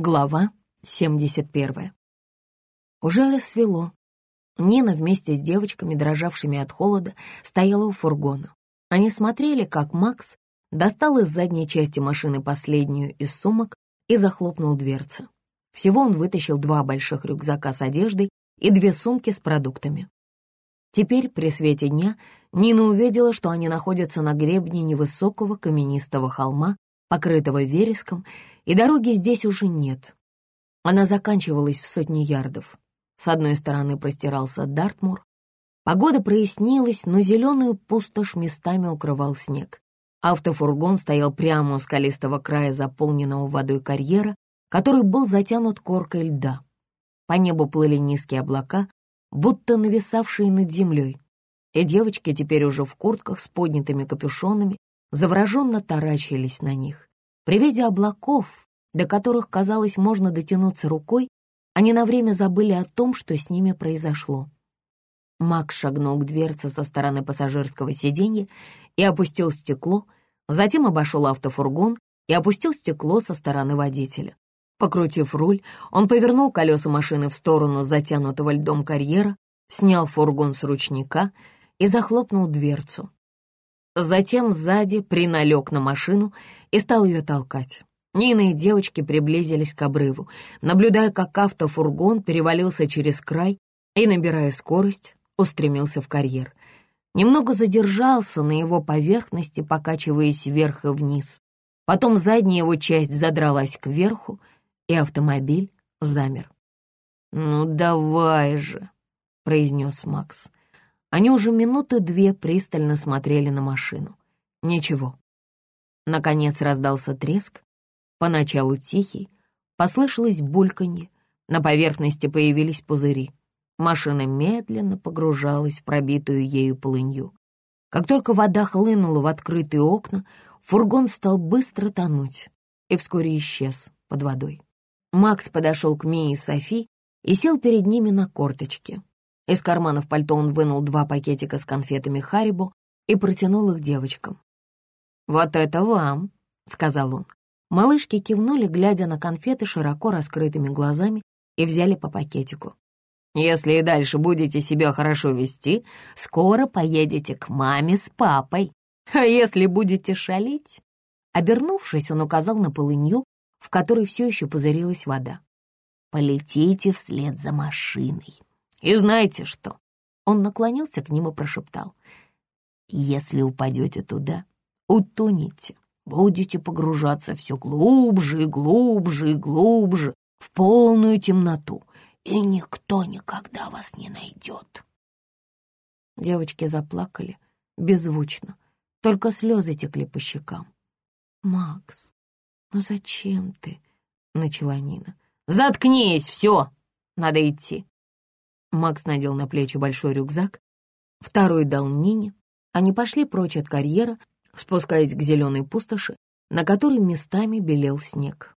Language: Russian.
Глава 71. Уже рассвело. Нина вместе с девочками, дрожавшими от холода, стояла у фургона. Они смотрели, как Макс достал из задней части машины последнюю из сумок и захлопнул дверцы. Всего он вытащил два больших рюкзака с одеждой и две сумки с продуктами. Теперь, при свете дня, Нина увидела, что они находятся на гребне невысокого каменистого холма, покрытого вереском, и дороги здесь уже нет. Она заканчивалась в сотни ярдов. С одной стороны простирался Дартмур. Погода прояснилась, но зеленую пустошь местами укрывал снег. Автофургон стоял прямо у скалистого края заполненного водой карьера, который был затянут коркой льда. По небу плыли низкие облака, будто нависавшие над землей. И девочки теперь уже в куртках с поднятыми капюшонами завороженно таращились на них. При виде облаков, до которых, казалось, можно дотянуться рукой, они на время забыли о том, что с ними произошло. Макс шагнул к дверце со стороны пассажирского сиденья и опустил стекло, затем обошел автофургон и опустил стекло со стороны водителя. Покрутив руль, он повернул колеса машины в сторону затянутого льдом карьера, снял фургон с ручника и захлопнул дверцу. Затем сзади приналег на машину и стал ее толкать. Нина и девочки приблизились к обрыву, наблюдая, как автофургон перевалился через край и, набирая скорость, устремился в карьер. Немного задержался на его поверхности, покачиваясь вверх и вниз. Потом задняя его часть задралась кверху, и автомобиль замер. «Ну давай же», — произнес Макс. Они уже минуты две пристально смотрели на машину. Ничего. Наконец раздался треск, поначалу тихий, послышалось бульканье, на поверхности появились пузыри. Машина медленно погружалась в пробитую ею полынью. Как только вода хлынула в открытые окна, фургон стал быстро тонуть и вскоре исчез под водой. Макс подошел к Мии и Софи и сел перед ними на корточки. Из карманов пальто он вынул два пакетика с конфетами Харибо и протянул их девочкам. «Вот это вам», — сказал он. Малышки кивнули, глядя на конфеты широко раскрытыми глазами, и взяли по пакетику. «Если и дальше будете себя хорошо вести, скоро поедете к маме с папой. А если будете шалить?» Обернувшись, он указал на полынью, в которой все еще пузырилась вода. «Полетите вслед за машиной. И знаете что?» Он наклонился к ним и прошептал. «Если упадете туда, утонете, будете погружаться все глубже и глубже и глубже в полную темноту, и никто никогда вас не найдет. Девочки заплакали беззвучно, только слезы текли по щекам. «Макс, ну зачем ты?» — начала Нина. «Заткнись, все! Надо идти!» Макс надел на плечи большой рюкзак, второй дал Нине. Они пошли прочь от карьера, спускаясь к зеленой пустоши, на которой местами белел снег.